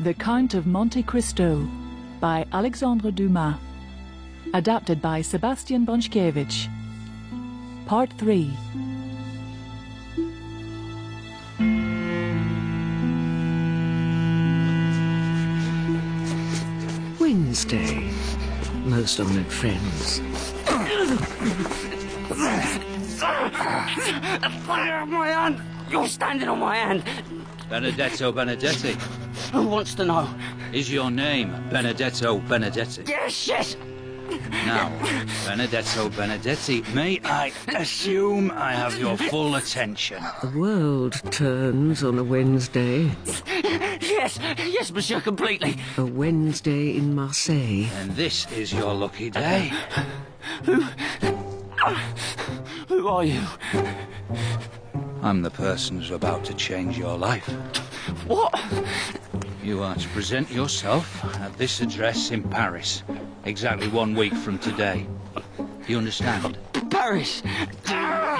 The Count of Monte Cristo by Alexandre Dumas. Adapted by Sebastian Baczkiewicz. Part 3. Wednesday, most honoured friends. My hand! You're standing on my hand! Benedetto oh, Benedetti. Who wants to know? Is your name Benedetto Benedetti? Yes, yes! Now, Benedetto Benedetti, may I assume I have your full attention? The world turns on a Wednesday. Yes, yes, monsieur, completely. A Wednesday in Marseille. And this is your lucky day. Who Who are you? I'm the person who's about to change your life. What? You are to present yourself at this address in Paris, exactly one week from today. You understand? Paris!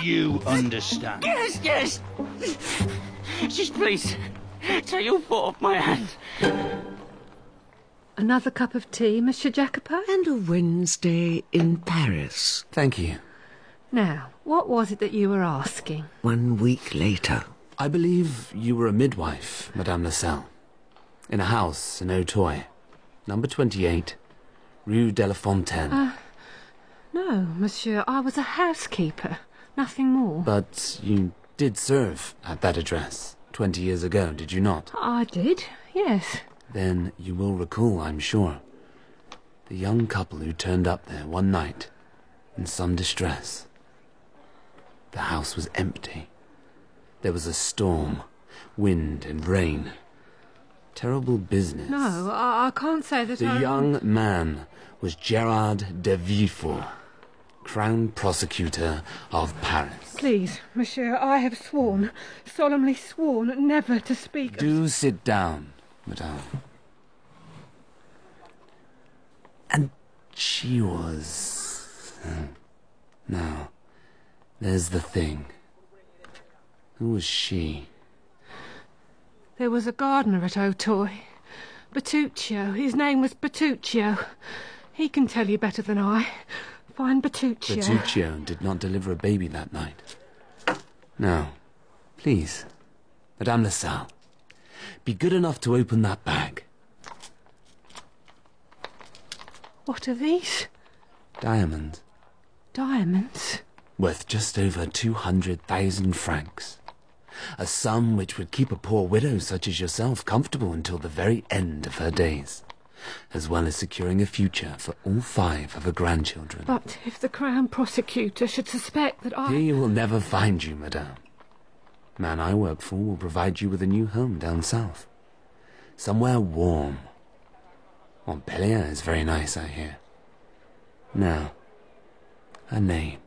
You understand? Yes, yes! Just please, take your foot off my hand. Another cup of tea, Monsieur Jacopo? And a Wednesday in Paris. Thank you. Now, what was it that you were asking? One week later. I believe you were a midwife, Madame Lassalle. In a house in Auteuil, number 28, Rue de la Fontaine. Ah, no, Monsieur, I was a housekeeper. Nothing more. but you did serve at that address 20 years ago, did you not? I did, yes. Then you will recall, I'm sure, the young couple who turned up there one night in some distress. The house was empty. There was a storm, wind and rain. Terrible business. No, I, I can't say that The I... young man was Gerard de Villefort, Crown Prosecutor of Paris. Please, Monsieur, I have sworn, solemnly sworn, never to speak of... Do sit down, madame. And she was. Now, there's the thing. Who was she? There was a gardener at Auteuil. Bertuccio. His name was Bertuccio. He can tell you better than I. Find Bertuccio. Bertuccio did not deliver a baby that night. Now, please, Madame Lassalle, be good enough to open that bag. What are these? Diamonds. Diamonds? worth just over 200,000 francs. A sum which would keep a poor widow such as yourself comfortable until the very end of her days, as well as securing a future for all five of her grandchildren. But if the Crown Prosecutor should suspect that I... He will never find you, madame. The man I work for will provide you with a new home down south. Somewhere warm. Montpellier is very nice, I hear. Now, a name.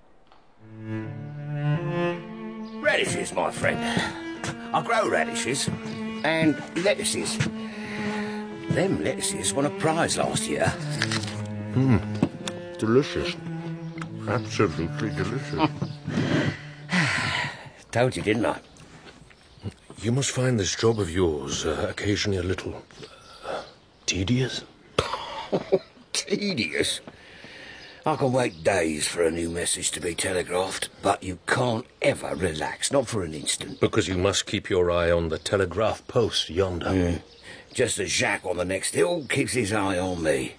Radishes, my friend. I grow radishes and lettuces. Them lettuces won a prize last year. Hmm. Delicious. Absolutely delicious. Told you, didn't I? you must find this job of yours uh, occasionally a little uh, tedious. Tedious. I can wait days for a new message to be telegraphed, but you can't ever relax, not for an instant. Because you must keep your eye on the telegraph post yonder. Just as Jacques on the next hill keeps his eye on me.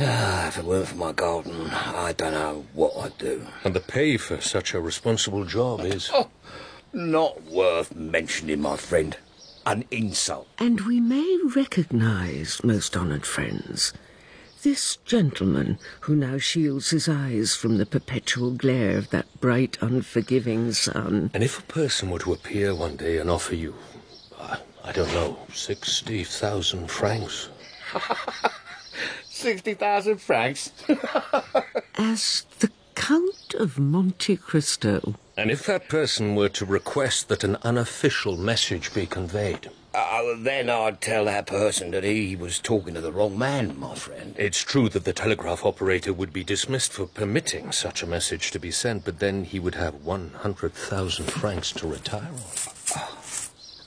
Ah, if it weren't for my garden, I don't know what I'd do. And the pay for such a responsible job is. Oh, Not worth mentioning, my friend. An insult. And we may recognize, most honoured friends, this gentleman who now shields his eyes from the perpetual glare of that bright, unforgiving sun. And if a person were to appear one day and offer you, uh, I don't know, 60,000 francs, 60,000 francs? As the Count of Monte Cristo. and if that person were to request that an unofficial message be conveyed, Uh, then I'd tell that person that he was talking to the wrong man, my friend. It's true that the telegraph operator would be dismissed for permitting such a message to be sent, but then he would have 100,000 francs to retire on.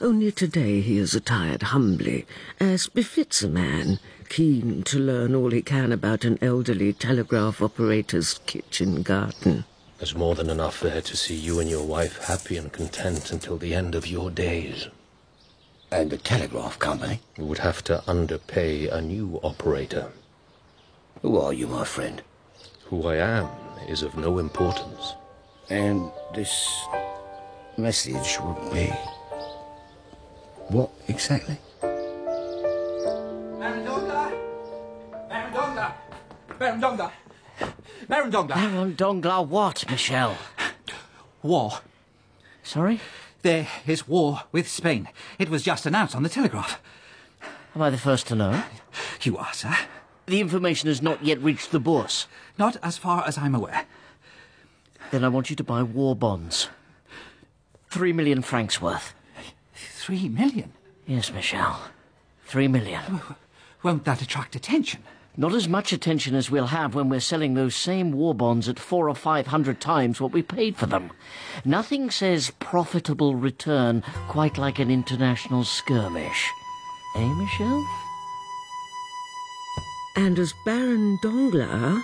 Only today he is attired humbly, as befits a man, keen to learn all he can about an elderly telegraph operator's kitchen garden. There's more than enough there to see you and your wife happy and content until the end of your days. And the telegraph company? You would have to underpay a new operator. Who are you, my friend? Who I am is of no importance. And this message would be. What exactly? Marandonga! Marandonga! Marandonga! Marandonga! Baron Danglars what, Michel? War. Sorry? There is war with Spain. It was just announced on the telegraph. Am I the first to know? You are, sir. The information has not yet reached the bourse. Not as far as I'm aware. Then I want you to buy war bonds. Three million francs worth. Three million? Yes, Michel. Three million. Won't that attract attention? Not as much attention as we'll have when we're selling those same war bonds at four or five hundred times what we paid for them. Nothing says profitable return quite like an international skirmish. Eh, Michel? And as Baron Danglars,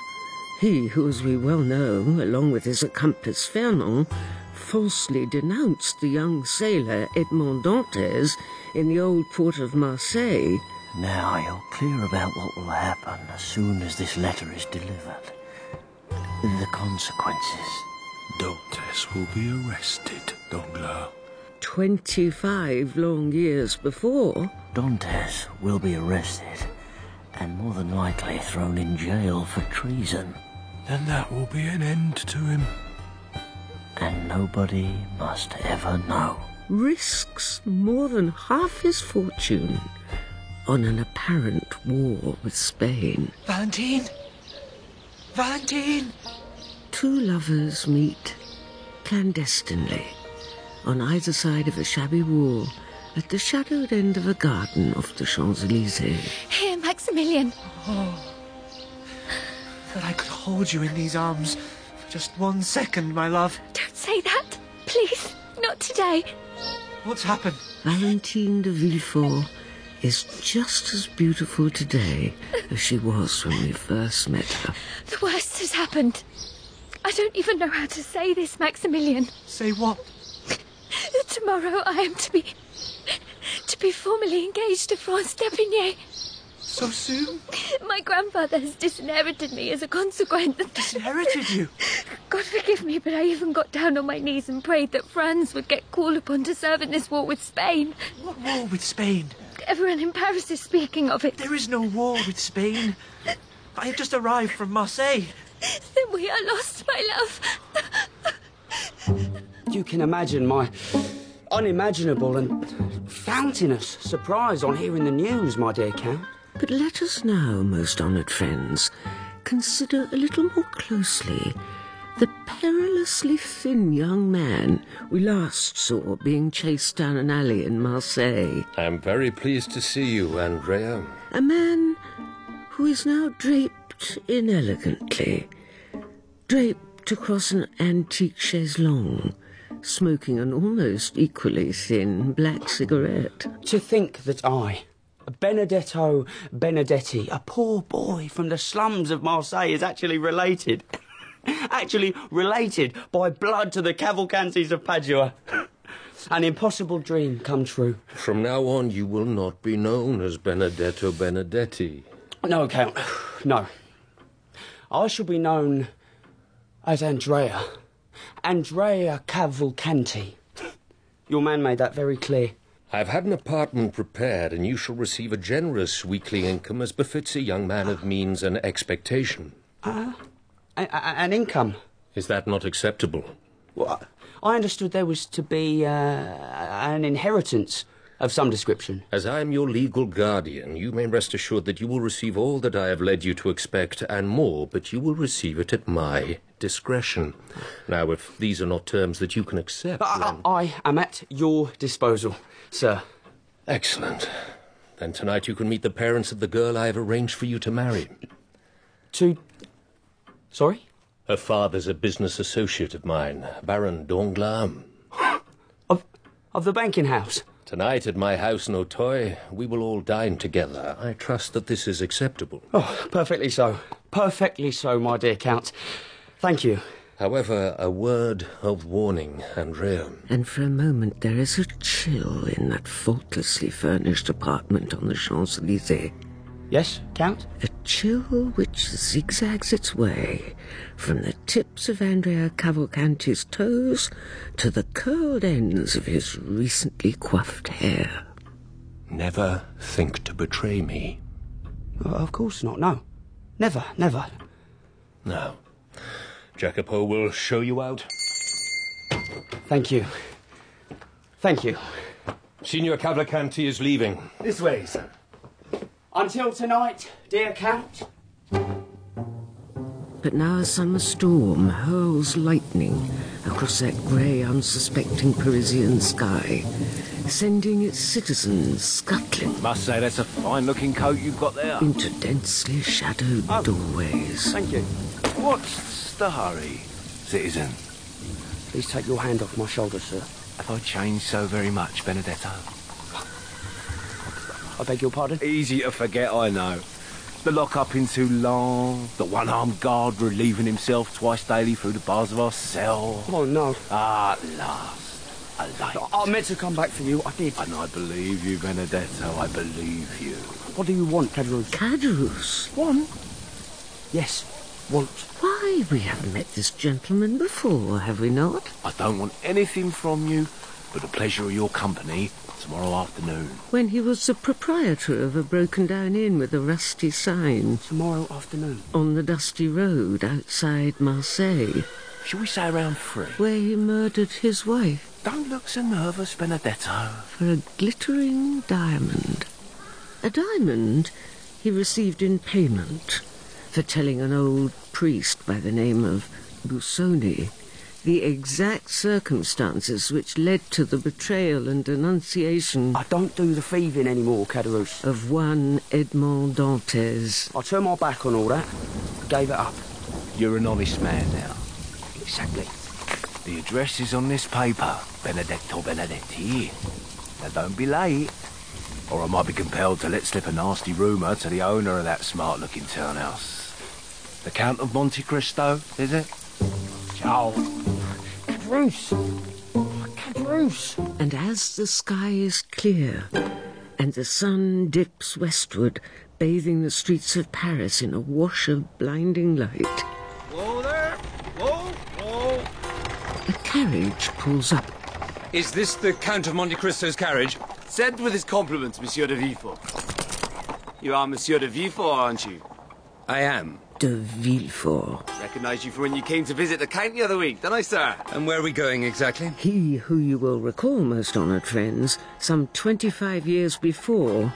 he who, as we well know, along with his accomplice Fernand, falsely denounced the young sailor Edmond Dantes in the old port of Marseille, Now you're clear about what will happen as soon as this letter is delivered. The consequences. Dantes will be arrested, Danglars. 25 long years before. Dantes will be arrested and more than likely thrown in jail for treason. Then that will be an end to him. And nobody must ever know. risks more than half his fortune on an apparent war with Spain. Valentine! Valentine! Two lovers meet clandestinely on either side of a shabby wall at the shadowed end of a garden off the Champs Elysees. Here, Maximilian. Oh, That I could hold you in these arms for just one second, my love. Don't say that. Please, not today. What's happened? Valentine de Villefort is just as beautiful today as she was when we first met her. The worst has happened. I don't even know how to say this, Maximilian. Say what? Tomorrow I am to be. to be formally engaged to Franz d'Epinay. So soon? My grandfather has disinherited me as a consequence. Disinherited you? God forgive me, but I even got down on my knees and prayed that France would get called upon to serve in this war with Spain. What war with Spain? Everyone in Paris is speaking of it. There is no war with Spain. I have just arrived from Marseille. Then we are lost, my love. You can imagine my unimaginable and fountainous surprise on hearing the news, my dear Count. But let us now, most honoured friends, consider a little more closely the perilously thin young man we last saw being chased down an alley in Marseille. I am very pleased to see you, Andrea. A man who is now draped inelegantly, draped across an antique chaise longue, smoking an almost equally thin black cigarette. To think that I, Benedetto Benedetti, a poor boy from the slums of Marseille, is actually related. actually related by blood to the Cavalcantis of Padua. An impossible dream come true. From now on, you will not be known as Benedetto Benedetti. No, Count. No. I shall be known as Andrea. Andrea Cavalcanti. Your man made that very clear. I've had an apartment prepared, and you shall receive a generous weekly income as befits a young man of means and expectation. Uh, an income? Is that not acceptable? Well, I understood there was to be uh, an inheritance of some description. As I am your legal guardian, you may rest assured that you will receive all that I have led you to expect and more, but you will receive it at my discretion. Now, if these are not terms that you can accept, I, then... I am at your disposal, sir. Excellent. Then tonight you can meet the parents of the girl I have arranged for you to marry. To. Sorry? Her father's a business associate of mine, Baron Danglars. Of, of the banking house? Tonight at my house Auteuil, we will all dine together. I trust that this is acceptable. Oh, perfectly so. Perfectly so, my dear Count. Thank you. However, a word of warning, Andrea. And for a moment there is a chill in that faultlessly furnished apartment on the Champs Elysees. Yes, Count? A chill which zigzags its way from the tips of Andrea Cavalcanti's toes to the curled ends of his recently coiffed hair. Never think to betray me. Of course not, no. Never, never. No. Jacopo will show you out. Thank you. Thank you. Signor Cavalcanti is leaving. This way, sir. Until tonight, dear Count. But now a summer storm hurls lightning across that grey, unsuspecting Parisian sky, sending its citizens scuttling. Must say that's a fine-looking coat you've got there. Into densely shadowed oh, doorways. Thank you. What's the hurry, citizen? Please take your hand off my shoulder, sir. Have I changed so very much, Benedetto? I beg your pardon? Easy to forget, I know. The lock-up in Toulon, the one-armed guard relieving himself twice daily through the bars of our cell. Oh, no. Ah, at last. A light. I meant to come back for you, I did. And I believe you, Benedetto, I believe you. What do you want, Caderousse? Caderousse? One? Yes, want. Why, we haven't met this gentleman before, have we not? I don't want anything from you but the pleasure of your company tomorrow afternoon. When he was the proprietor of a broken-down inn with a rusty sign. Tomorrow afternoon? On the dusty road outside Marseille. Shall we say around three? Where he murdered his wife. Don't look so nervous, Benedetto. For a glittering diamond. A diamond he received in payment for telling an old priest by the name of Busoni the exact circumstances which led to the betrayal and denunciation. I don't do the thieving anymore, Caderousse. Of one Edmond Dantes. I turned my back on all that. Gave it up. You're an honest man now. Exactly. The address is on this paper, Benedetto Benedetti. Now don't be late, or I might be compelled to let slip a nasty rumour to the owner of that smart-looking townhouse. The Count of Monte Cristo, is it? Ciao. Bruce! Bruce! And as the sky is clear and the sun dips westward, bathing the streets of Paris in a wash of blinding light. Whoa there! Whoa! Whoa! A carriage pulls up. Is this the Count of Monte Cristo's carriage? Send with his compliments, Monsieur de Villefort. You are Monsieur de Villefort, aren't you? I am de Villefort. Recognise you from when you came to visit the Count the other week, don't I, sir? And where are we going exactly? He who you will recall, most honoured friends, some 25 years before,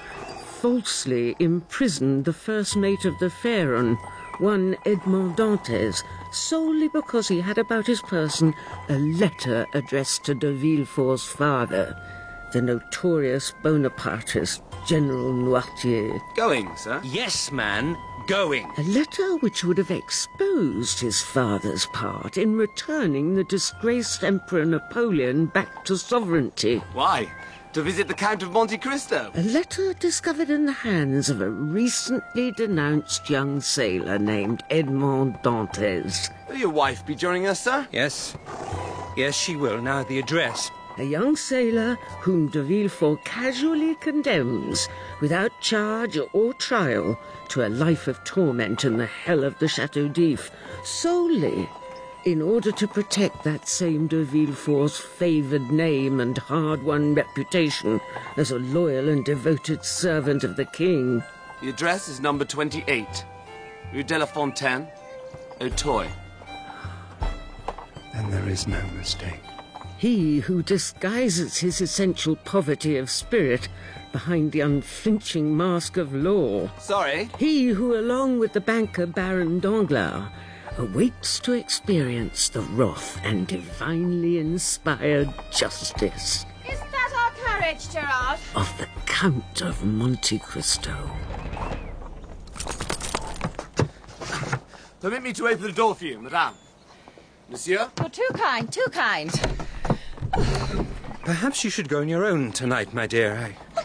falsely imprisoned the first mate of the Pharaon, one Edmond Dantes, solely because he had about his person a letter addressed to de Villefort's father, the notorious Bonapartist General Noirtier. Going, sir? Yes, man going. A letter which would have exposed his father's part in returning the disgraced Emperor Napoleon back to sovereignty. Why? To visit the Count of Monte Cristo? A letter discovered in the hands of a recently denounced young sailor named Edmond Dantes. Will your wife be joining us, sir? Yes. Yes, she will. Now, the address. A young sailor whom de Villefort casually condemns, without charge or trial, to a life of torment in the hell of the Chateau d'If, solely in order to protect that same de Villefort's favoured name and hard-won reputation as a loyal and devoted servant of the king. The address is number 28, Rue de la Fontaine, Auteuil. Then there is no mistake. He who disguises his essential poverty of spirit behind the unflinching mask of law. Sorry? He who, along with the banker Baron Danglars, awaits to experience the wrath and divinely inspired justice. Isn't that our carriage, Gerard? Of the Count of Monte Cristo. Permit me to open the door for you, madame. Monsieur? You're too kind, too kind. Perhaps you should go on your own tonight, my dear. I...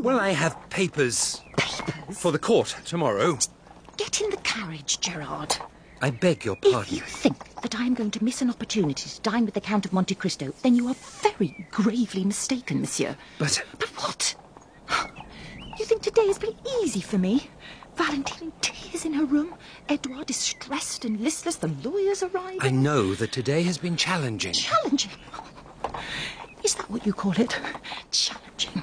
Well, I have papers. Papers? For the court tomorrow. Get in the carriage, Gerard. I beg your pardon. If you think that I am going to miss an opportunity to dine with the Count of Monte Cristo, then you are very gravely mistaken, monsieur. But. But what? You think today has been easy for me? Valentine in tears in her room, Edouard distressed and listless, the lawyers arriving. I know that today has been challenging. Challenging? Oh, Is that what you call it? Challenging.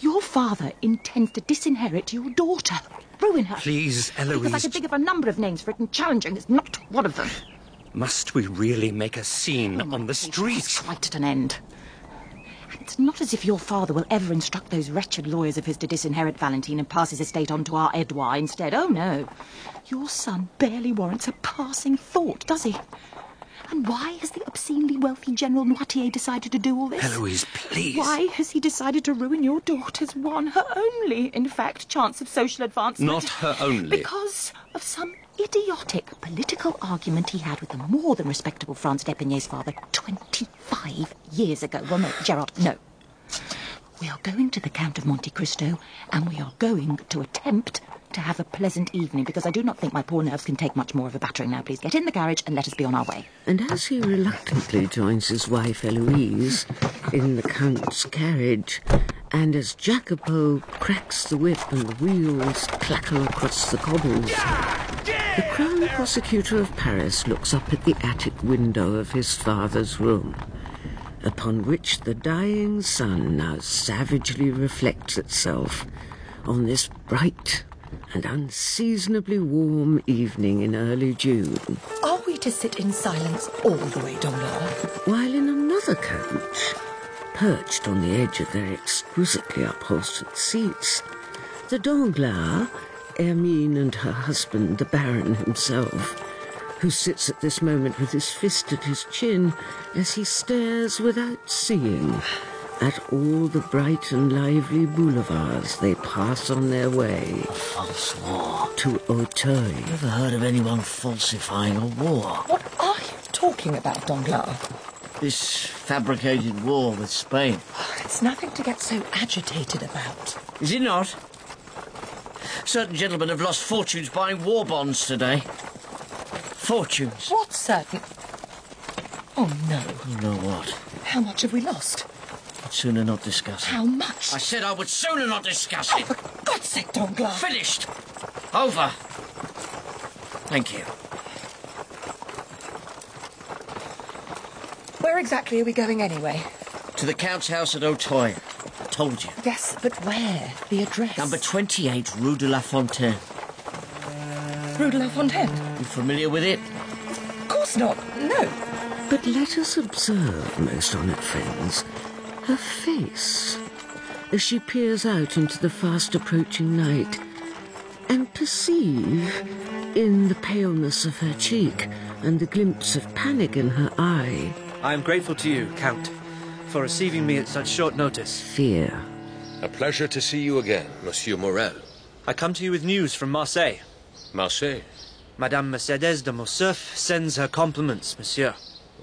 Your father intends to disinherit your daughter. Ruin her. Please, Eloise. Because I could think of a number of names for it, and challenging is not one of them. Must we really make a scene on the streets? It's quite at an end. And it's not as if your father will ever instruct those wretched lawyers of his to disinherit Valentine and pass his estate on to our Edouard instead. Oh, no. Your son barely warrants a passing thought, does he? And why has the obscenely wealthy General Noirtier decided to do all this? Eloise, please. Why has he decided to ruin your daughter's one, her only, in fact, chance of social advancement? Not her only. Because of some idiotic political argument he had with the more than respectable Franz d'Epinay's father 25 years ago. Well, no, Gerard, no. We are going to the Count of Monte Cristo, and we are going to attempt to have a pleasant evening, because I do not think my poor nerves can take much more of a battering now. Please get in the carriage and let us be on our way. And as he reluctantly joins his wife Eloise in the Count's carriage, and as Jacopo cracks the whip and the wheels clatter across the cobbles, the Crown Prosecutor of Paris looks up at the attic window of his father's room, upon which the dying sun now savagely reflects itself on this bright and unseasonably warm evening in early June. Are we to sit in silence all the way, Danglars? While in another coach, perched on the edge of their exquisitely upholstered seats, the Danglars, Hermine and her husband, the Baron himself, who sits at this moment with his fist at his chin as he stares without seeing at all the bright and lively boulevards they pass on their way. A False war. To Auteuil. Never heard of anyone falsifying a war. What are you talking about, Danglars? This fabricated war with Spain. It's nothing to get so agitated about. Is it not? Certain gentlemen have lost fortunes buying war bonds today. Fortunes. What certain? Oh, no. You know what? How much have we lost? I'd sooner not discuss it. How much? I said I would sooner not discuss it. Oh, for God's sake, Danglars. Finished. Over. Thank you. Where exactly are we going anyway? To the Count's house at Auteuil. I told you. Yes, but where? The address? Number 28, Rue de la Fontaine. Rue de la Fontaine? You familiar with it? Of course not. No. But let us observe, most honoured friends, her face as she peers out into the fast approaching night and perceive in the paleness of her cheek and the glimpse of panic in her eye I am grateful to you, Count, for receiving me at such short notice. fear. A pleasure to see you again, Monsieur Morel. I come to you with news from Marseille. Marseille. Madame Mercedes de Morcerf sends her compliments, monsieur.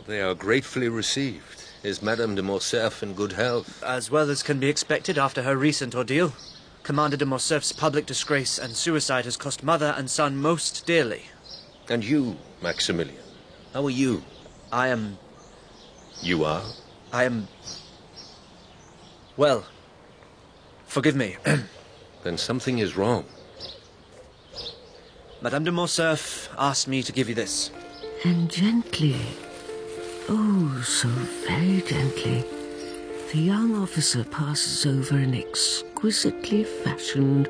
They are gratefully received. Is Madame de Morcerf in good health? As well as can be expected after her recent ordeal. Commander de Morcerf's public disgrace and suicide has cost mother and son most dearly. And you, Maximilian? How are you? I am. You are? I am. Well. Forgive me. then something is wrong. Madame de Morcerf asked me to give you this. And gently, oh, so very gently, the young officer passes over an exquisitely fashioned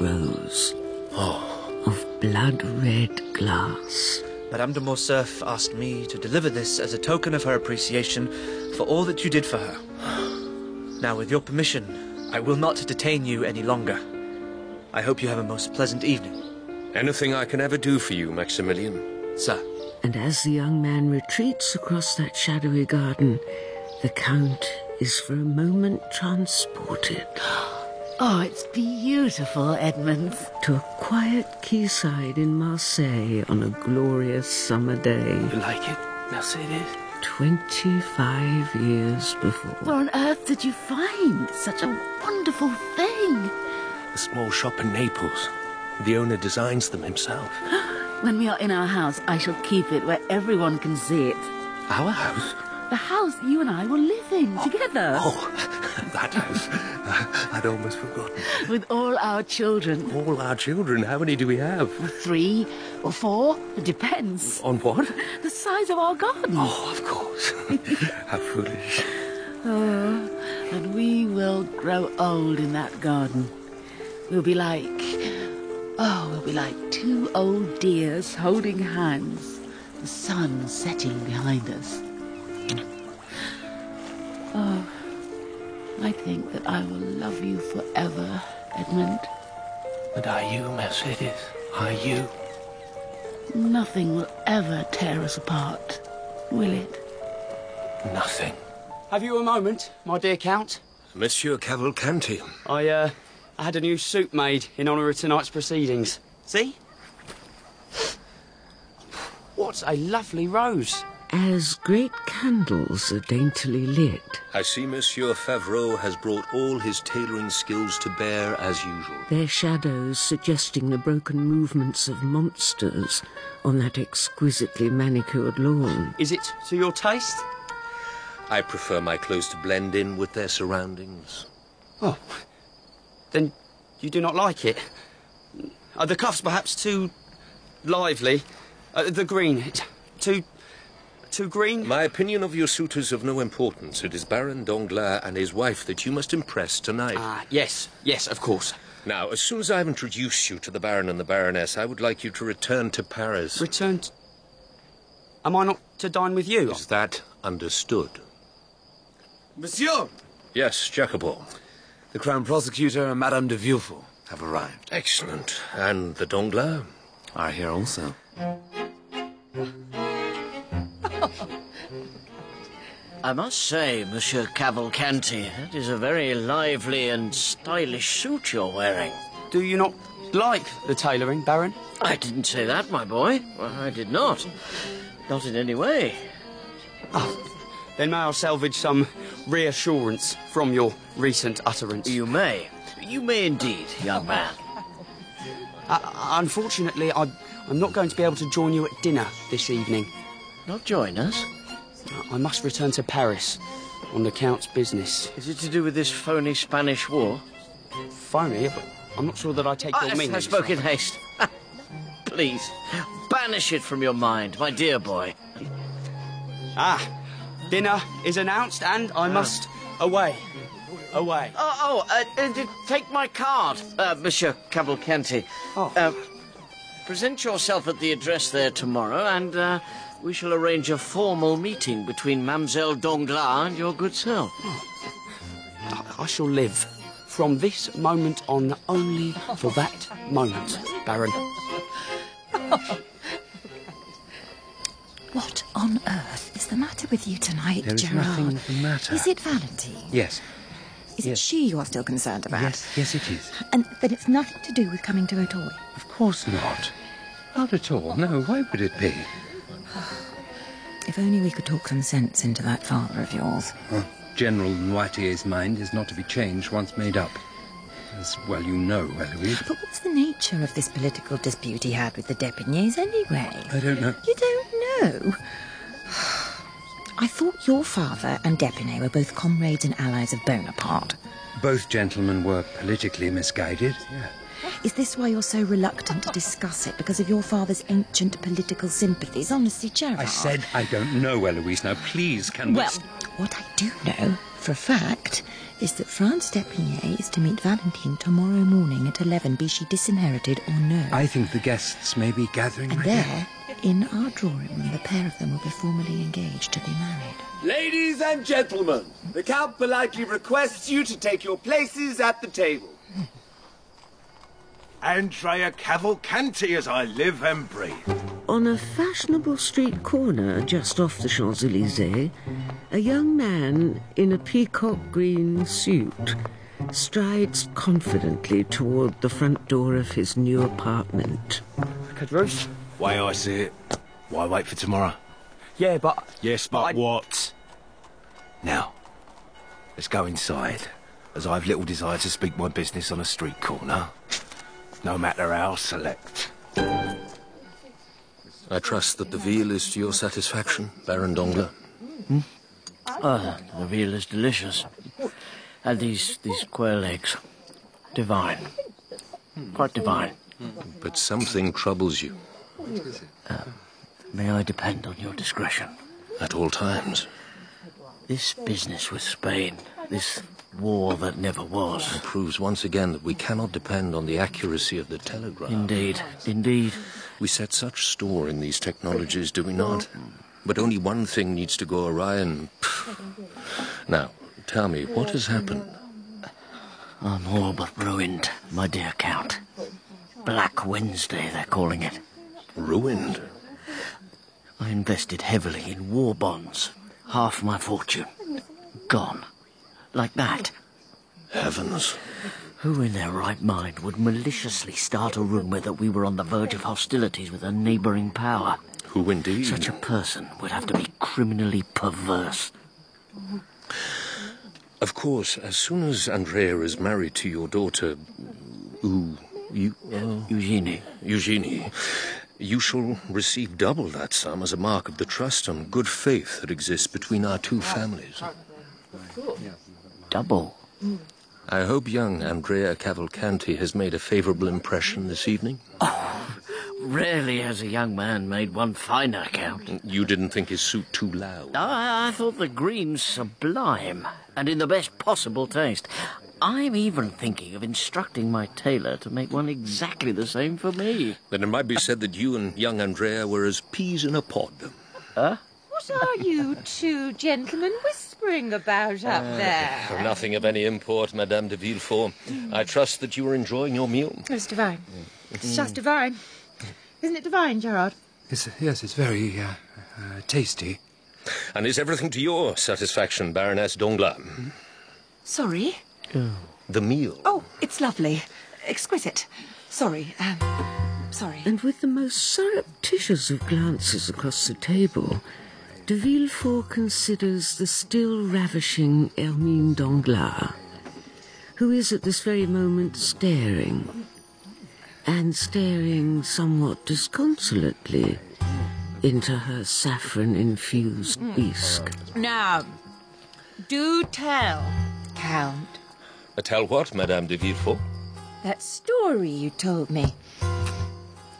rose. Oh. Of blood red glass. Madame de Morcerf asked me to deliver this as a token of her appreciation for all that you did for her. Now, with your permission, I will not detain you any longer. I hope you have a most pleasant evening. Anything I can ever do for you, Maximilian? Sir. And as the young man retreats across that shadowy garden, the Count is for a moment transported. Oh, it's beautiful, Edmond. To a quiet quayside in Marseille on a glorious summer day. You like it, Mercedes? 25 years before. Where on earth did you find such a wonderful thing? A small shop in Naples. The owner designs them himself. When we are in our house, I shall keep it where everyone can see it. Our house? The house you and I will live in oh, together. Oh, that house. I'd almost forgotten. With all our children. All our children? How many do we have? Three or four? It depends. On what? The size of our garden. Oh, of course. How foolish. Oh, and we will grow old in that garden. We'll be like. Oh, we'll be like two old dears holding hands, the sun setting behind us. Oh, I think that I will love you forever, Edmond. And are you, Mercedes? Are you? Nothing will ever tear us apart, will it? Nothing. Have you a moment, my dear Count? Monsieur Cavalcanti. I, uh, I had a new suit made in honour of tonight's proceedings. See? What a lovely rose. As great candles are daintily lit, I see Monsieur Favreau has brought all his tailoring skills to bear as usual. their shadows suggesting the broken movements of monsters on that exquisitely manicured lawn. Is it to your taste? I prefer my clothes to blend in with their surroundings. Oh, then you do not like it. Are the cuffs perhaps too lively? Uh, the green, it's too too green? My opinion of your suit is of no importance. It is Baron Danglars and his wife that you must impress tonight. Ah, yes, yes, of course. Now, as soon as I have introduced you to the Baron and the Baroness, I would like you to return to Paris. Return to... Am I not to dine with you? Is that understood? Monsieur! Yes, Jacopo. The Crown Prosecutor and Madame de Villefort have arrived. Excellent. And the Danglars? Are here also. I must say, Monsieur Cavalcanti, that is a very lively and stylish suit you're wearing. Do you not like the tailoring, Baron? I didn't say that, my boy. Well, I did not. Not in any way. Ah, Then may I salvage some reassurance from your recent utterance? You may. You may indeed, young man. Uh, unfortunately, I, I'm not going to be able to join you at dinner this evening. Not join us? I must return to Paris on the Count's business. Is it to do with this phony Spanish war? Phony? But I'm not sure that I take I, your meaning. I spoke in haste. Please, banish it from your mind, my dear boy. Ah, dinner is announced and I must away. Away. Oh, oh uh, uh, take my card, uh, Monsieur Cavalcanti. Oh. Uh, present yourself at the address there tomorrow, and uh, we shall arrange a formal meeting between Mademoiselle Danglars and your good self. I, I shall live from this moment on only for that moment, Baron. What on earth is the matter with you tonight, There is Gerard? nothing the matter. Is it Valentine? Yes. Is yes. it she you are still concerned about? Yes, yes, it is. And then it's nothing to do with coming to Auteuil. Of course not. Not at all. No, why would it be? If only we could talk some sense into that father of yours. Well, General Noirtier's mind is not to be changed once made up. As well you know, Eloise. But what's the nature of this political dispute he had with the d'Epinays anyway? I don't know. You don't know? I thought your father and d'Epinay were both comrades and allies of Bonaparte. Both gentlemen were politically misguided. Yeah. Is this why you're so reluctant to discuss it? Because of your father's ancient political sympathies? Honestly, Gerard. I said I don't know, Eloise. Now, please, can we... Well, what I do know, for a fact, is that Franz d'Epinay is to meet Valentine tomorrow morning at 11, be she disinherited or no. I think the guests may be gathering And right there, in our drawing room, the pair of them will be formally engaged to be married. Ladies and gentlemen, the Count politely requests you to take your places at the table. Andrea Cavalcanti as I live and breathe. On a fashionable street corner just off the Champs Elysees, a young man in a peacock green suit strides confidently toward the front door of his new apartment. Caderousse? Way I see it. Why wait for tomorrow? Yeah, but... Yes, but what? Now, let's go inside, as I've little desire to speak my business on a street corner, no matter how select. I trust that the veal is to your satisfaction, Baron Danglars. Hmm? Oh, the veal is delicious. And these, these quail eggs. Divine. Quite divine. But something troubles you. Uh, may I depend on your discretion? At all times. This business with Spain, this war that never was. It proves once again that we cannot depend on the accuracy of the telegraph. Indeed, indeed. We set such store in these technologies, do we not? But only one thing needs to go awry and... Now, tell me, what has happened? I'm all but ruined, my dear Count. Black Wednesday, they're calling it. Ruined? I invested heavily in war bonds. Half my fortune. Gone. Like that. Heavens. Who in their right mind would maliciously start a rumour that we were on the verge of hostilities with a neighbouring power? Who indeed? Such a person would have to be criminally perverse. Of course, as soon as Andrea is married to your daughter, ooh, you, uh, Eugenie, Eugenie, you shall receive double that sum as a mark of the trust and good faith that exists between our two families. Double. I hope young Andrea Cavalcanti has made a favourable impression this evening. Oh, rarely has a young man made one finer, Count. You didn't think his suit too loud? I, I thought the green sublime, and in the best possible taste. I'm even thinking of instructing my tailor to make one exactly the same for me. Then it might be said that you and young Andrea were as peas in a pod. Huh? What are you two gentlemen whispering about up uh, there? Nothing of any import, Madame de Villefort. I trust that you are enjoying your meal. It's divine. It's just divine. Isn't it divine, Gerard? It's, yes, it's very uh, uh, tasty. And is everything to your satisfaction, Baroness Danglars? Sorry? Oh. The meal. Oh, it's lovely. Exquisite. Sorry, um, sorry. And with the most surreptitious of glances across the table, de Villefort considers the still ravishing Hermine Danglars, who is at this very moment staring, and staring somewhat disconsolately into her saffron-infused bisque. Now, do tell, Count. Uh, tell what, Madame de Villefort? That story you told me.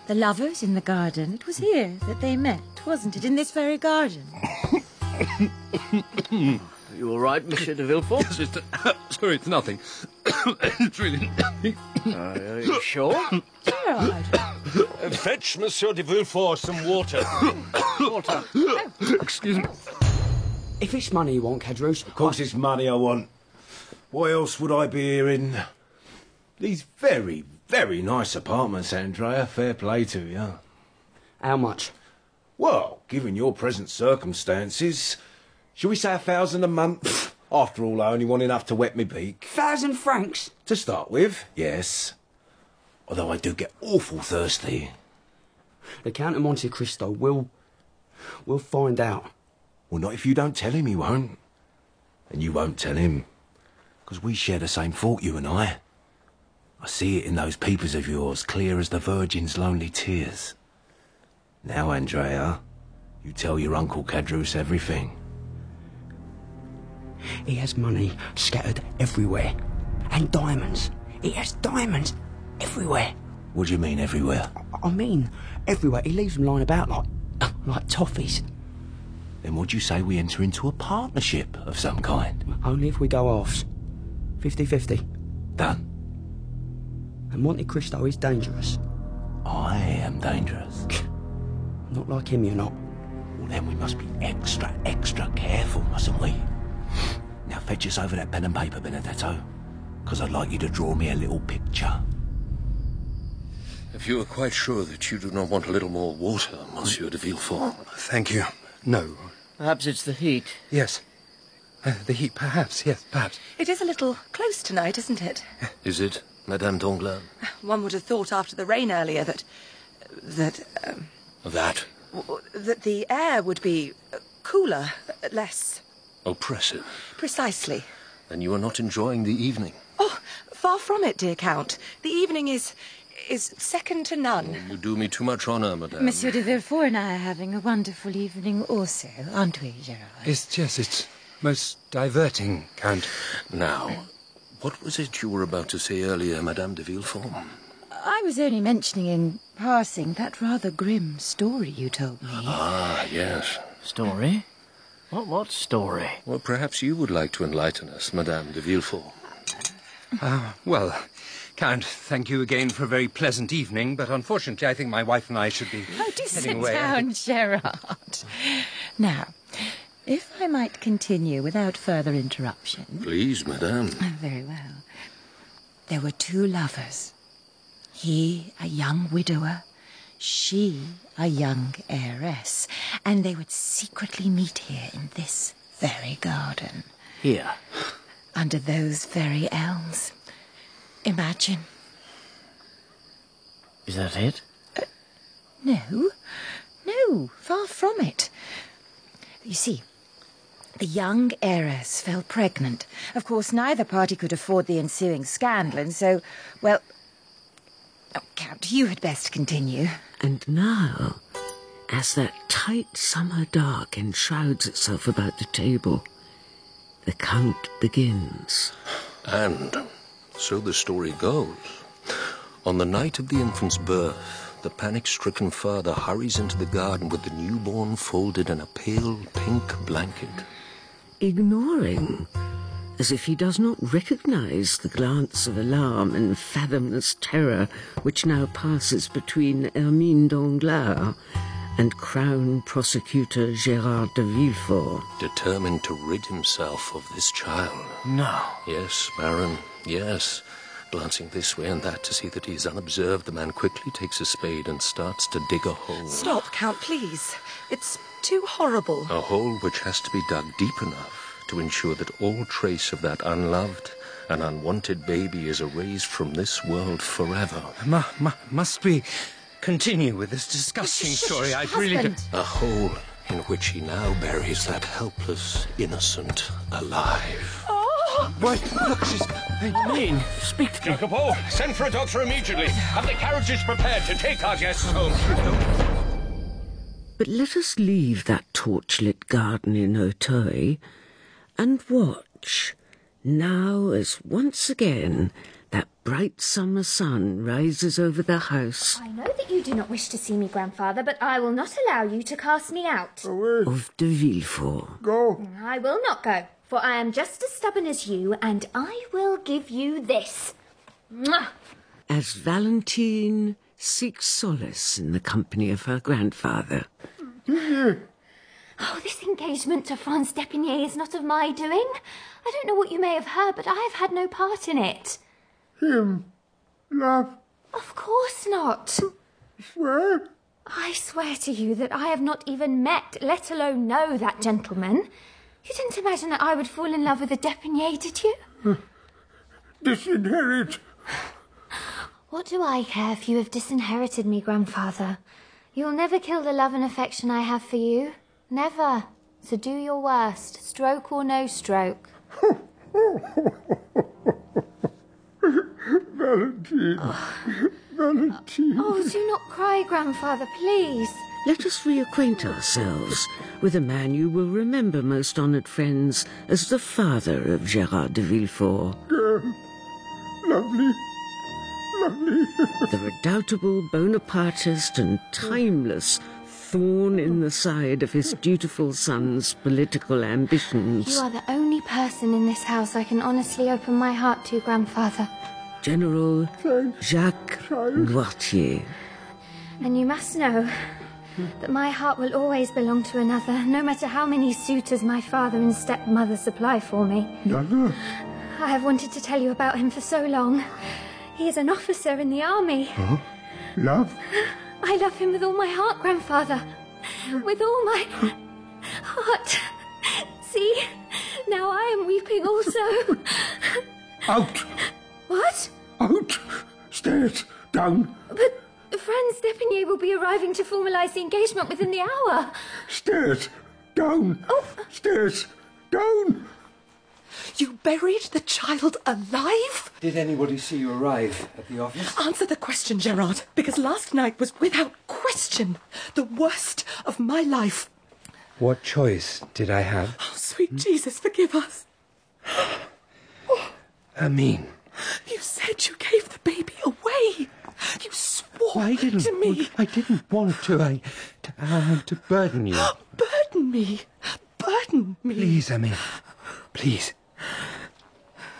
The lovers in the garden. It was here that they met, wasn't it? In this very garden. Are you all right, Monsieur de Villefort? Yes, it's, uh, sorry, it's nothing. it's really nothing. Uh, are you sure? Gerard. Uh, fetch Monsieur de Villefort some water. water. Excuse me. If it's money you want, Caderousse... Of course it's money I want. Why else would I be here in these very, very nice apartments, Andrea? Fair play to you. How much? Well, given your present circumstances, shall we say a thousand a month? After all, I only want enough to wet me beak. Thousand francs? To start with, yes. Although I do get awful thirsty. The Count of Monte Cristo will... will find out. Well, not if you don't tell him, he won't. And you won't tell him. Because we share the same thought, you and I. I see it in those peepers of yours, clear as the Virgin's lonely tears. Now, Andrea, you tell your Uncle Caderousse everything. He has money scattered everywhere. And diamonds. He has diamonds everywhere. What do you mean, everywhere? I mean, everywhere. He leaves them lying about like, like toffees. Then would you say we enter into a partnership of some kind? Only if we go offs. 50-50. Done. And Monte Cristo is dangerous. I am dangerous. Not like him, you're not. Well, then we must be extra, extra careful, mustn't we? Now fetch us over that pen and paper, Benedetto. Because I'd like you to draw me a little picture. If you are quite sure that you do not want a little more water, Monsieur de Villefort. Thank you. No. Perhaps it's the heat. Yes. Uh, the heat, perhaps, yes, perhaps. It is a little close tonight, isn't it? Is it, Madame Danglars? One would have thought after the rain earlier that. that. Um... That? w- that the air would be uh, cooler, less Oppressive. precisely. Then you are not enjoying the evening. Oh, far from it, dear Count. The evening is is second to none. You do me too much honor, madame. Monsieur de Villefort and I are having a wonderful evening also, aren't we, Gerard? It's, yes, it's most diverting, Count. Now, what was it you were about to say earlier, Madame de Villefort? I was only mentioning in passing that rather grim story you told me. Ah, yes. Story? What, what story? Well, perhaps you would like to enlighten us, Madame de Villefort. Ah, well, Count, thank you again for a very pleasant evening, but unfortunately I think my wife and I should be Oh, do heading sit away. down, Gerard. Now, if I might continue without further interruption. Please, Madame. Oh, very well. There were two lovers. He, a young widower, she, a young heiress, and they would secretly meet here in this very garden, Here. under those very elms. Imagine. Is that it? Uh, no, no, far from it. You see, the young heiress fell pregnant. Of course, neither party could afford the ensuing scandal, and so, well. Oh, Count, you had best continue. And now, as that tight summer dark enshrouds itself about the table, the count begins. And so the story goes. On the night of the infant's birth, the panic stricken father hurries into the garden with the newborn folded in a pale pink blanket. Ignoring, as if he does not recognize the glance of alarm and fathomless terror which now passes between Hermine Danglars and Crown Prosecutor Gérard de Villefort. Determined to rid himself of this child. No. Yes, Baron, yes. Glancing this way and that to see that he is unobserved, the man quickly takes a spade and starts to dig a hole. Stop, Count, please. It's too horrible. A hole which has to be dug deep enough to ensure that all trace of that unloved and unwanted baby is erased from this world forever. Mu- mu- must we continue with this disgusting story? I really do. A hole in which he now buries that helpless innocent alive. Oh! What? Look, she's. I mean, speak to Jacob, oh, send for a doctor immediately. Have the carriages prepared to take our guests home. But let us leave that torchlit garden in Auteuil and watch, now as once again that bright summer sun rises over the house I know that you do not wish to see me, grandfather, but I will not allow you to cast me out. Oh, Away. of de Villefort. Go. I will not go, for I am just as stubborn as you, and I will give you this. Mwah! as Valentine seeks solace in the company of her grandfather. Oh, this engagement to Franz d'Epinay is not of my doing. I don't know what you may have heard, but I have had no part in it. Him. Love. Of course not. Swear. I swear to you that I have not even met, let alone know, that gentleman. You didn't imagine that I would fall in love with a d'Epinay, did you? Disinherit. What do I care if you have disinherited me, grandfather? You'll never kill the love and affection I have for you. Never. So do your worst, stroke or no stroke. Valentine. Valentine. Oh, do not cry, grandfather, please. Let us reacquaint ourselves with a man you will remember, most honoured friends, as the father of Gérard de Villefort. Girl. Lovely. Lovely. the redoubtable Bonapartist and timeless thorn in the side of his dutiful son's political ambitions. You are the only person in this house I can honestly open my heart to, grandfather. General Jacques Noirtier. And you must know that my heart will always belong to another, no matter how many suitors my father and stepmother supply for me. Another? I have wanted to tell you about him for so long. He is an officer in the army. Huh? Love? I love him with all my heart, grandfather. With all my heart. See, now I am weeping also. Out. What? Out. Stairs. Down. But Franz d'Epinay will be arriving to formalise the engagement within the hour. Stairs! Down! Oh. Stairs! Down! You buried the child alive? Did anybody see you arrive at the office? Answer the question, Gerard, because last night was without question the worst of my life. What choice did I have? Oh, sweet Jesus, forgive us. Hermine. You said you gave the baby away. You swore I didn't. to me. I didn't want to. I to, uh, to burden you. Burden me. Burden me. Please, Hermine. Please.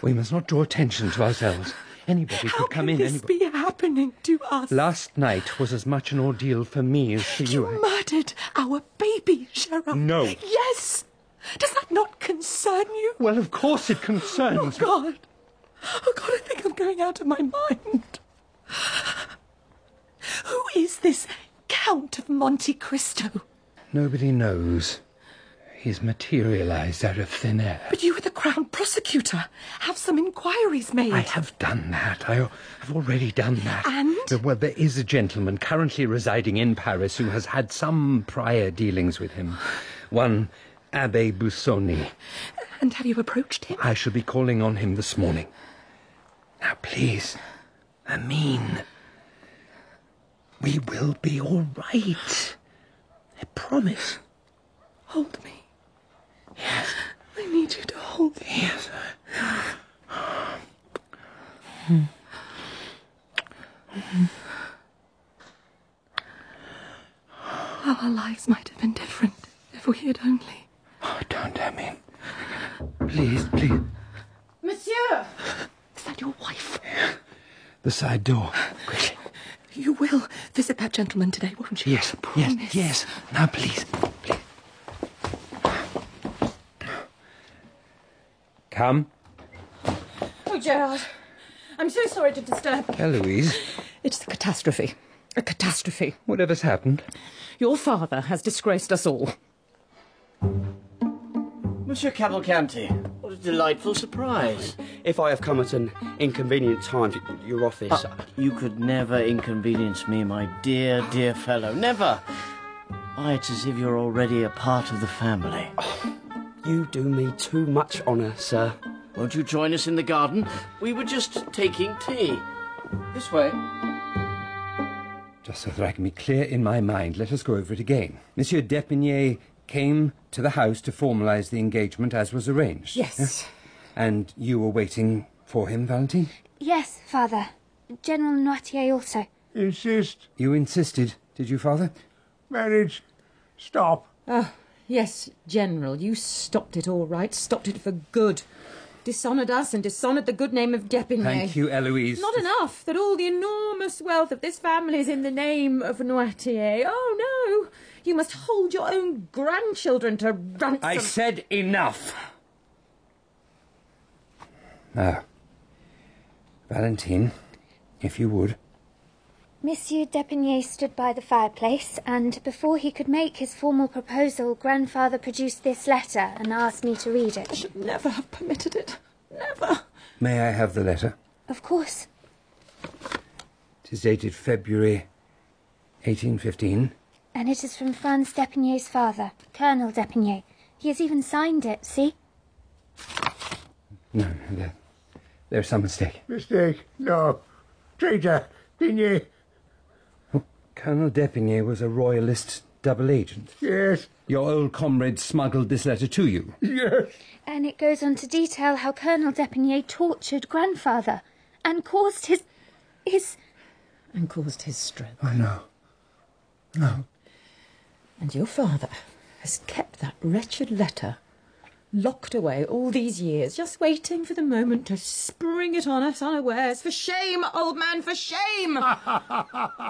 We must not draw attention to ourselves. Anybody How could come can in. this Anybody. be happening to us? Last night was as much an ordeal for me as for you. You murdered our baby, Gerard. No. Yes. Does that not concern you? Well, of course it concerns. Oh, concerns. God. Oh, God, I think I'm going out of my mind. Who is this Count of Monte Cristo? Nobody knows. He's materialized out of thin air. But you were the Crown Prosecutor. Have some inquiries made. I have done that. I have already done that. And? Well, there is a gentleman currently residing in Paris who has had some prior dealings with him. One Abbe Busoni. And have you approached him? I shall be calling on him this morning. Now, please, Hermine. We will be all right. I promise. Hold me. Yes. I need you to hold me. Yes. Hmm. Our lives might have been different if we had only. Oh, don't, Hermine. Please, please. Monsieur! Is that your wife? The side door. Quickly. You will visit that gentleman today, won't you? Yes, yes, yes. Now, please, please. Come. Oh, Gerard, I'm so sorry to disturb you. Eloise, It's a catastrophe. A catastrophe. whatever's happened? Your father has disgraced us all. Monsieur Cavalcanti, what a delightful surprise. If I have come at an inconvenient time to your office. Uh, you could never inconvenience me, my dear, dear fellow. Never. Why, it's as if you're already a part of the family. You do me too much honour, sir. Won't you join us in the garden? We were just taking tea. This way. Just so that I can be clear in my mind, let us go over it again. Monsieur d'Epinay came to the house to formalise the engagement as was arranged. Yes. And you were waiting for him, Valentine? Yes, Father. General Noirtier also. Insist. You insisted, did you, Father? Marriage. Stop. Oh, yes, General, you stopped it all right. Stopped it for good. Dishonoured us and dishonoured the good name of d'Epinay. Thank you, Eloise. Not enough that all the enormous wealth of this family is in the name of Noirtier. Oh, no. You must hold your own grandchildren to ransom. I said enough. Now, Valentine, if you would. Monsieur d'Epinay stood by the fireplace, and before he could make his formal proposal, Grandfather produced this letter and asked me to read it. I should never have permitted it. Never. May I have the letter? Of course. It is dated February 1815. And it is from Franz d'Epinay's father, Colonel d'Epinay. He has even signed it, see? No, there, there's some mistake. Mistake. No. Traitor. Pinier. Colonel d'Epinay was a royalist double agent. Yes. Your old comrade smuggled this letter to you. Yes. And it goes on to detail how Colonel d'Epinay tortured Grandfather and caused his. his. And caused his stroke. Oh, no. No. And your father has kept that wretched letter locked away all these years, just waiting for the moment to spring it on us unawares. For shame, old man, for shame!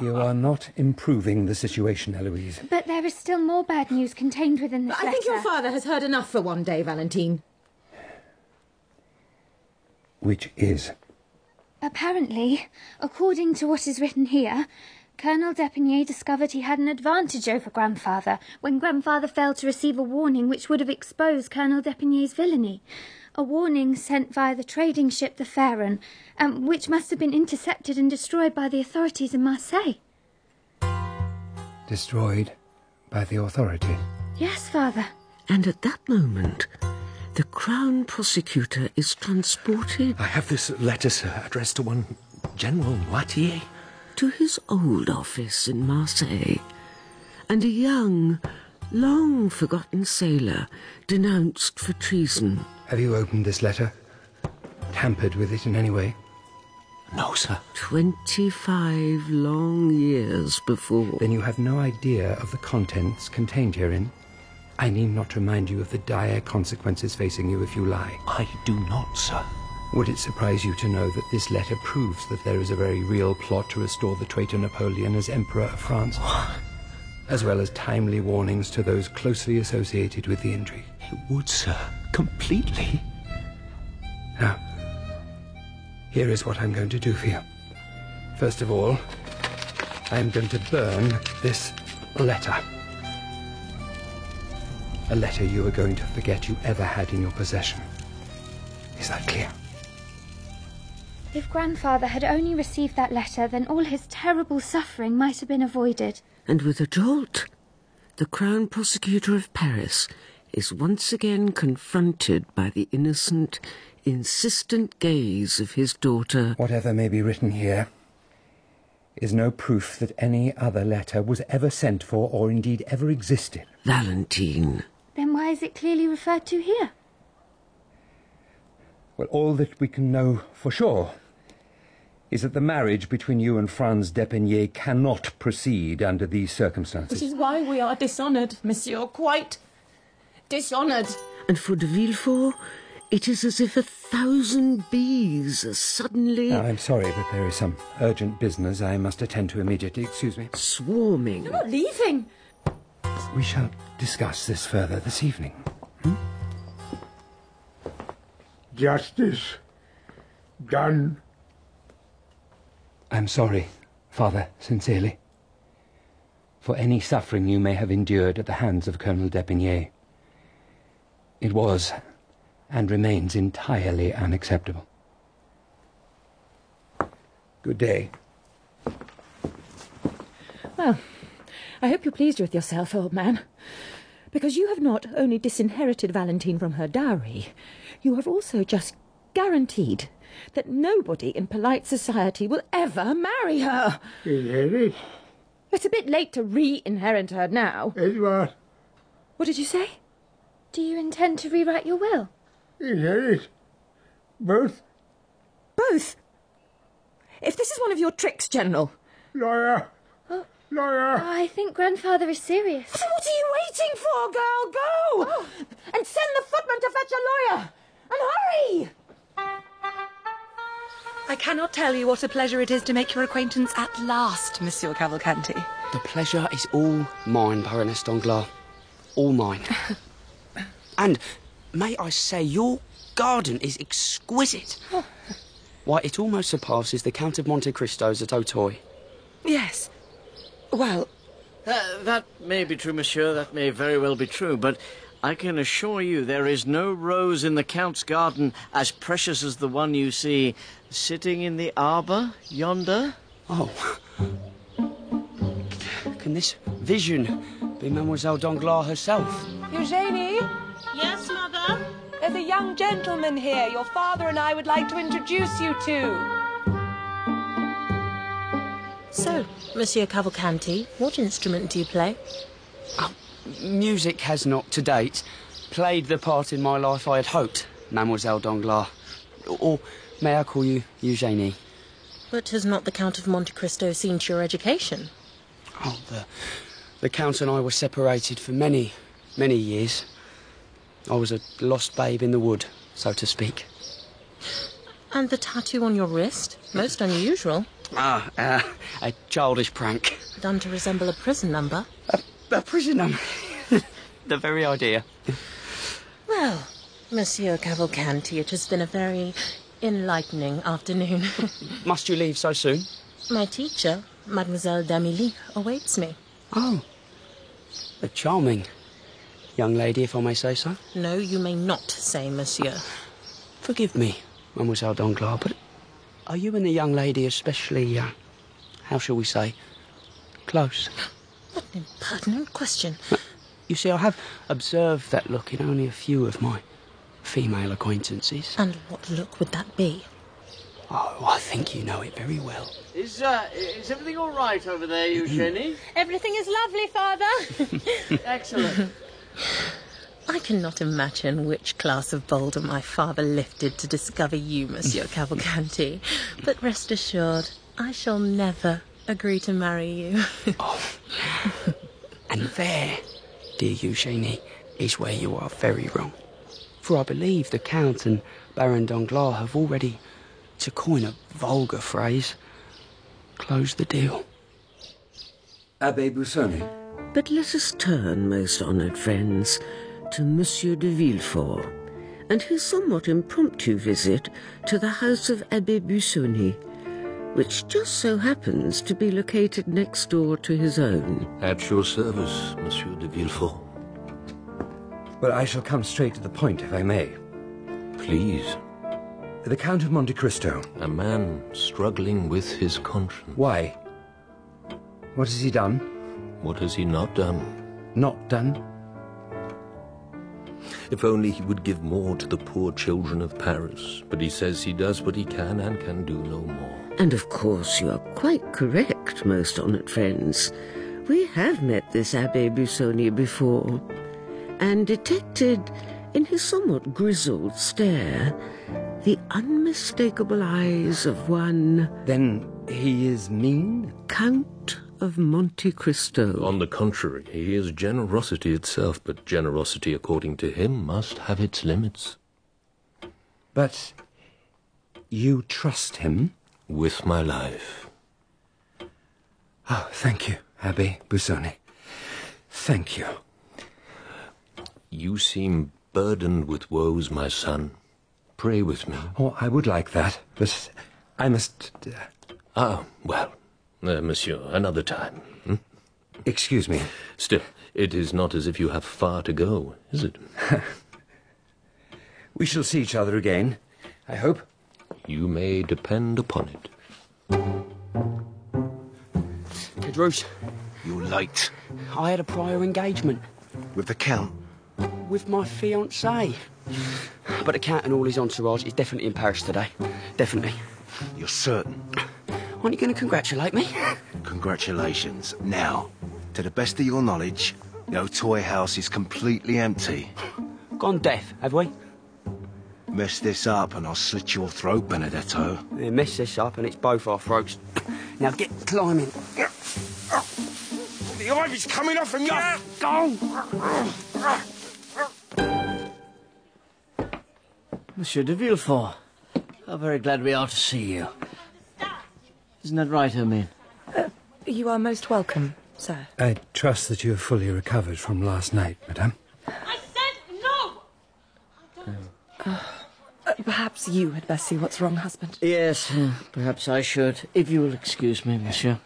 You are not improving the situation, Eloise. But there is still more bad news contained within this I think your father has heard enough for one day, Valentine. Which is? Apparently, according to what is written here, Colonel d'Epinay discovered he had an advantage over Grandfather when Grandfather failed to receive a warning which would have exposed Colonel d'Epinay's villainy. A warning sent via the trading ship the Pharaon, um, which must have been intercepted and destroyed by the authorities in Marseille. destroyed by the authorities? Yes, Father. And at that moment, the Crown Prosecutor is transported. I have this letter, sir, addressed to one General Noirtier. To his old office in Marseille. And a young, long forgotten sailor denounced for treason. Have you opened this letter? Tampered with it in any way? No, sir. Twenty-five long years before. Then you have no idea of the contents contained herein. I need not remind you of the dire consequences facing you if you lie. I do not, sir. Would it surprise you to know that this letter proves that there is a very real plot to restore the traitor Napoleon as Emperor of France? As well as timely warnings to those closely associated with the intrigue. It would, sir. Completely. Now, here is what I'm going to do for you. First of all, I am going to burn this letter. A letter you are going to forget you ever had in your possession. Is that clear? If Grandfather had only received that letter, then all his terrible suffering might have been avoided. And with a jolt, the Crown Prosecutor of Paris is once again confronted by the innocent, insistent gaze of his daughter. Whatever may be written here is no proof that any other letter was ever sent for or indeed ever existed. Valentine. Then why is it clearly referred to here? Well, all that we can know for sure is that the marriage between you and Franz d'Epinay cannot proceed under these circumstances. Which is why we are dishonoured, monsieur, quite dishonoured. And for de Villefort, it is as if a thousand bees are suddenly. Now, I'm sorry, but there is some urgent business I must attend to immediately. Excuse me. Swarming. You're not leaving. We shall discuss this further this evening. Hmm? Justice done. I'm sorry, Father, sincerely, for any suffering you may have endured at the hands of Colonel d'Epinay. It was and remains entirely unacceptable. Good day. Well, I hope you're pleased with yourself, old man. Because you have not only disinherited Valentine from her dowry, you have also just guaranteed that nobody in polite society will ever marry her. Inherit? It's a bit late to re-inherit her now. It what? What did you say? Do you intend to rewrite your will? Inherit? Both? Both? If this is one of your tricks, General. Lawyer! Oh. Lawyer! Oh, I think Grandfather is serious. What are you waiting for, girl? Go! Oh. And send the footman to fetch a lawyer! And hurry! I cannot tell you what a pleasure it is to make your acquaintance at last, Monsieur Cavalcanti. The pleasure is all mine, Baroness Danglars. All mine. and may I say, your garden is exquisite. Oh. Why, it almost surpasses the Count of Monte Cristo's at Auteuil. Yes. Well, Uh, that may be true, monsieur. That may very well be true. But I can assure you there is no rose in the Count's garden as precious as the one you see sitting in the arbour yonder. Oh. Can this vision be Mademoiselle Danglars herself? Eugenie? Yes, mother? There's a young gentleman here your father and I would like to introduce you to. So, Monsieur Cavalcanti, what instrument do you play? Oh, music has not, to date, played the part in my life I had hoped, Mademoiselle Danglars. Or may I call you Eugenie? But has not the Count of Monte Cristo seen to your education? Oh, the, the Count and I were separated for many, many years. I was a lost babe in the wood, so to speak. And the tattoo on your wrist? Most unusual. Ah, uh, a childish prank. Done to resemble a prison number. A, a prison number? the very idea. Well, Monsieur Cavalcanti, it has been a very enlightening afternoon. Must you leave so soon? My teacher, Mademoiselle d'Armilly, awaits me. Oh. A charming young lady, if I may say so. No, you may not say, monsieur. Forgive me, Mademoiselle Danglars, but are you and the young lady especially, uh, how shall we say, close? What an impertinent question. You see, I have observed that look in only a few of my female acquaintances. And what look would that be? Oh, I think you know it very well. Is, uh, is everything all right over there, Eugenie? Everything is lovely, Father. Excellent. I cannot imagine which class of boulder my father lifted to discover you, Monsieur Cavalcanti. But rest assured, I shall never agree to marry you. oh. And there, dear Eugenie, is where you are very wrong. For I believe the Count and Baron Danglars have already, to coin a vulgar phrase, closed the deal. Abbe Busoni. But let us turn, most honoured friends, to Monsieur de Villefort and his somewhat impromptu visit to the house of Abbe Busoni, which just so happens to be located next door to his own. At your service, Monsieur de Villefort. Well, I shall come straight to the point, if I may. Please. The Count of Monte Cristo. A man struggling with his conscience. Why? What has he done? What has he not done? Not done? If only he would give more to the poor children of Paris. But he says he does what he can and can do no more. And of course, you are quite correct, most honoured friends. We have met this Abbe Busoni before, and detected in his somewhat grizzled stare the unmistakable eyes of one. Then he is mean? Count of Monte Cristo. On the contrary, he is generosity itself, but generosity, according to him, must have its limits. But you trust him? With my life. Oh, thank you, Abbe Busoni. Thank you. You seem burdened with woes, my son. Pray with me. Oh, I would like that, but I must. Uh... Ah, well, uh, monsieur, another time. Hmm? Excuse me. Still, it is not as if you have far to go, is it? we shall see each other again, I hope. You may depend upon it. Caderousse. You're late. I had a prior engagement. With the Count? With my fiancée. But the Count and all his entourage is definitely in Paris today. Definitely. You're certain? Aren't you going to congratulate me? Congratulations. Now, to the best of your knowledge, the Auteuil house is completely empty. Gone deaf, have we? Mess this up and I'll slit your throat, Benedetto. Yeah, mess this up and it's both our throats. Now get climbing. The ivy's coming off from your... Go! Monsieur de Villefort, how very glad we are to see you. Isn't that right, Hermine? Uh, you are most welcome, sir. I trust that you have fully recovered from last night, madame. I said no! Uh, perhaps you had best see what's wrong, husband. Yes, uh, perhaps I should, if you will excuse me, monsieur.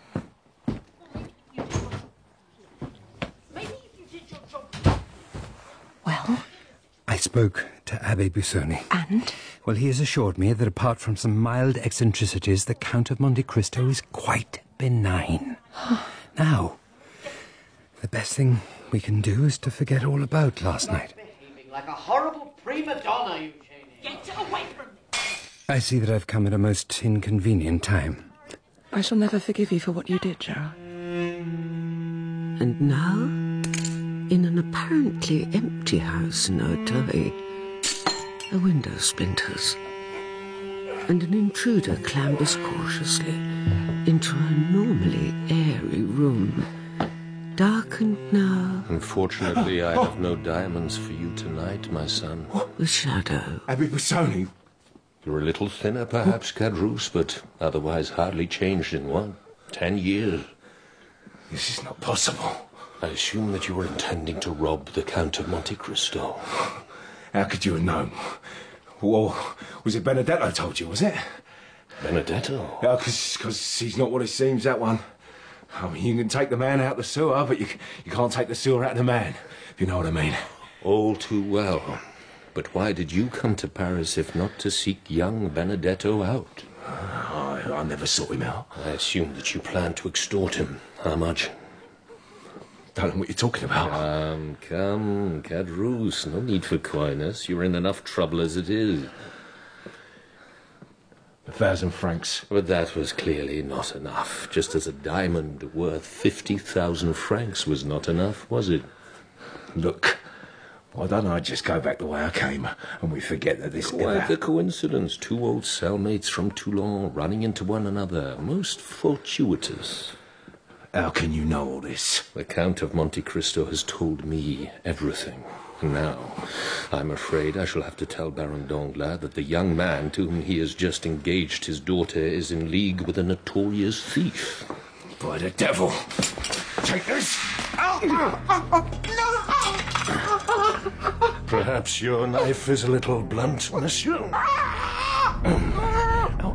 Well? I spoke to Abbe Busoni. And? Well, he has assured me that apart from some mild eccentricities, the Count of Monte Cristo is quite benign. now, the best thing we can do is to forget all about last night. Like a horrible prima donna, Eugenie. Get away from me! I see that I've come at a most inconvenient time. I shall never forgive you for what you did, Gerard. And now, in an apparently empty house in Auteuil, a window splinters, and an intruder clambers cautiously into a normally airy room, darkened now. Unfortunately, I have no diamonds for you tonight, my son. The shadow. Abbe Busoni. You're a little thinner, perhaps, Caderousse, but otherwise hardly changed in what? Ten years. This is not possible. I assume that you were intending to rob the Count of Monte Cristo. How could you have known? Well, was it Benedetto told you, was it? Benedetto? Yeah, because he's not what it seems, that one. I mean, you can take the man out the sewer, but you, you can't take the sewer out of the man, if you know what I mean. All too well. But why did you come to Paris if not to seek young Benedetto out? I, I never sought him out. I assume that you planned to extort him. How much? Don't know what you're talking about. Come, come. No need for coyness. You're in enough trouble as it is. A thousand francs. But that was clearly not enough. Just as a diamond worth 50,000 francs was not enough, was it? Look, why don't I just go back the way I came and we forget that this Quite a coincidence. Two old cellmates from Toulon running into one another. Most fortuitous. How can you know all this? The Count of Monte Cristo has told me everything. Now, I'm afraid I shall have to tell Baron Danglars that the young man to whom he has just engaged his daughter is in league with a notorious thief. By the devil! Take this! Perhaps your knife is a little blunt, monsieur.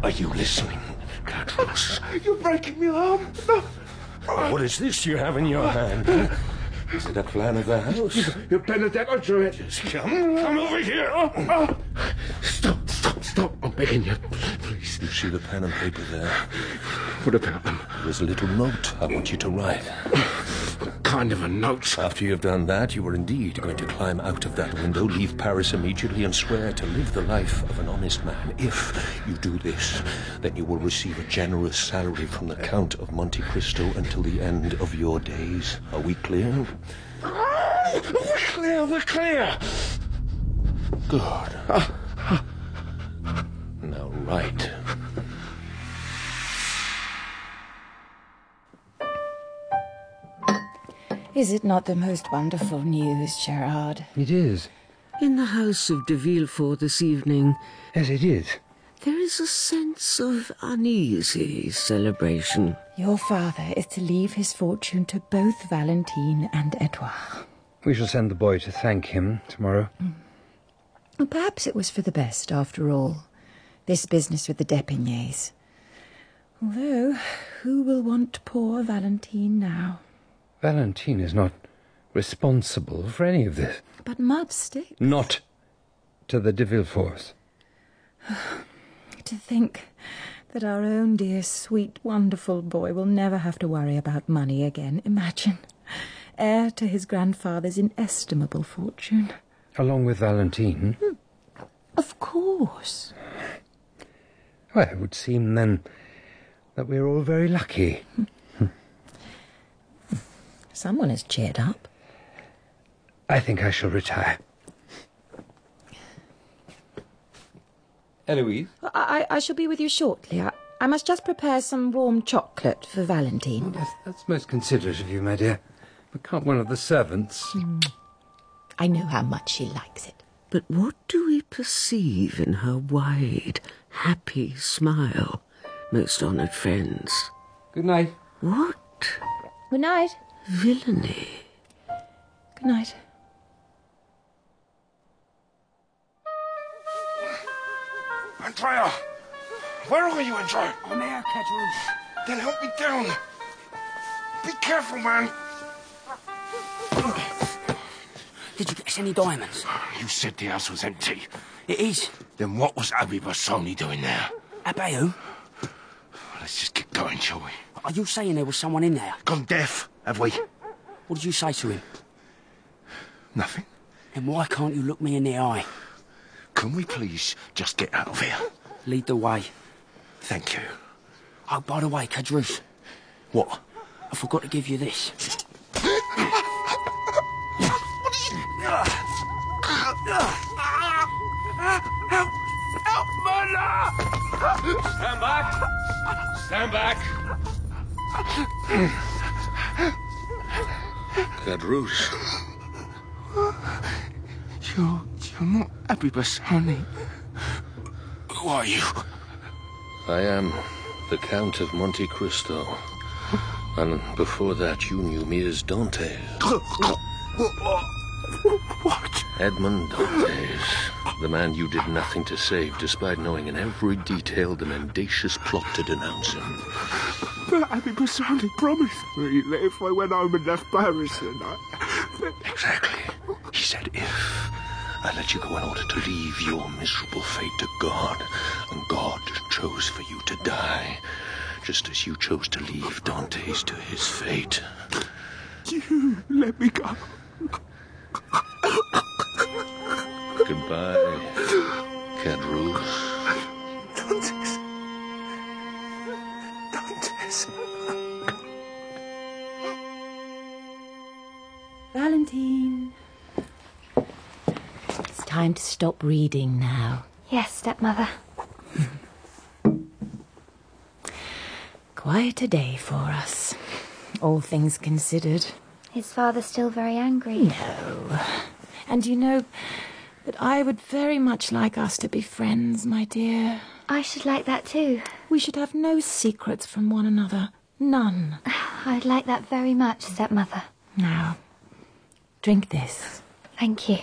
Are you listening, Caderousse? You're breaking me arm. Oh, what is this you have in your hand? Is it a plan of the house? Your Benedetto drew it. Come, come over here. Oh, oh. Stop, stop, stop. I'm begging you. Please. You see the pen and paper there? What about them? There's a little note I want you to write. Kind of a note? After you have done that, you are indeed going to climb out of that window, leave Paris immediately, and swear to live the life of an honest man. If you do this, then you will receive a generous salary from the Count of Monte Cristo until the end of your days. Are we clear? We're clear, we're clear. Good. Now write. Is it not the most wonderful news, Gerard? It is. In the house of de Villefort this evening, Yes, it is. there is a sense of uneasy celebration. Your father is to leave his fortune to both Valentine and Edouard. We shall send the boy to thank him tomorrow. Mm. Well, perhaps it was for the best, after all, this business with the d'Epinays. Although, who will want poor Valentine now? Valentine is not responsible for any of this. But mud stick. Not to the de Villeforts. To think that our own dear, sweet, wonderful boy will never have to worry about money again. Imagine. Heir to his grandfather's inestimable fortune. Along with Valentine. Hmm. Of course. Well, it would seem then that we're all very lucky. Hmm. Someone has cheered up. I think I shall retire. Eloise? I, I shall be with you shortly. I, I must just prepare some warm chocolate for Valentine. Oh, that's, that's most considerate of you, my dear. But can't one of the servants? Hmm. I know how much she likes it. But what do we perceive in her wide, happy smile, most honoured friends? Good night. What Good night. Villainy? Good night. Andrea! Where are you, Andrea? I'm here, Caderousse. Then help me down. Be careful, man. Did you get us any diamonds? You said the house was empty. It is. Then what was Abbe Busoni doing there? Abayu, Let's just get going, shall we? are you saying there was someone in there? Gone deaf, have we? What did you say to him? Nothing. And why can't you look me in the eye? Can we please just get out of here? Lead the way. Thank you. Oh, by the way, Caderousse, What? I forgot to give you this. Help! Help, murder! Stand back! Stand back! Caderousse. You're, you're not Abbe Busoni. Who are you? I am the Count of Monte Cristo. And before that, you knew me as Dante. What? Edmond Dantes. The man you did nothing to save, despite knowing in every detail the mendacious plot to denounce him. But Abbe Busoni promised me that if I went home and left Paris and I... Exactly. He said if I let you go in order to leave your miserable fate to God, and God chose for you to die, just as you chose to leave Dantes to his fate. you. Let me go. Goodbye, Caderousse. Dantes. Dantes. Valentine. It's time to stop reading now. Yes, stepmother. Quite a day for us, all things considered. Is father still very angry? No. And you know that I would very much like us to be friends, my dear. I should like that too. We should have no secrets from one another. None. I'd like that very much, stepmother. Now, drink this. Thank you.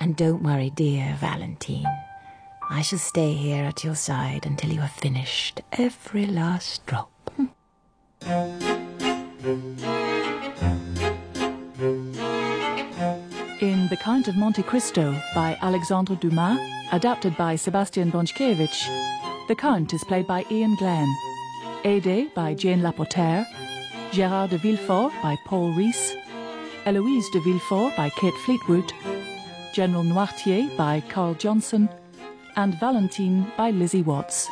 And don't worry, dear Valentine. I shall stay here at your side until you have finished every last drop. In The Count of Monte Cristo by Alexandre Dumas, adapted by Sebastian Baczkiewicz, the Count is played by Iain Glen, Haydée by Jane Lapotaire, Gérard de Villefort by Paul Rees, Eloise de Villefort by Kate Fleetwood, General Noirtier by Carl Johnson, and Valentine by Lizzie Watts.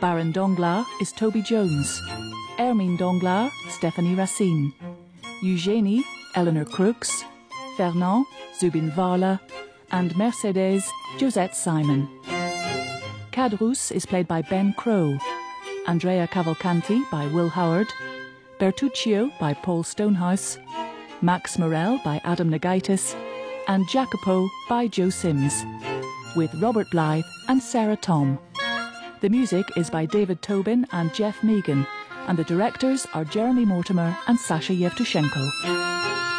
Baron Danglars is Toby Jones, Hermine Danglars, Stephanie Racine, Eugénie, Eleanor Crooks, Fernand, Zubin Varla, and Mercedes, Josette Simon. Caderousse is played by Ben Crowe, Andrea Cavalcanti by Will Howard, Bertuccio by Paul Stonehouse, Max Morel by Adam Nagaitis, and Jacopo by Joe Sims, with Robert Blythe and Sarah Tom. The music is by David Tobin and Jeff Meegan, and the directors are Jeremy Mortimer and Sasha Yevtushenko.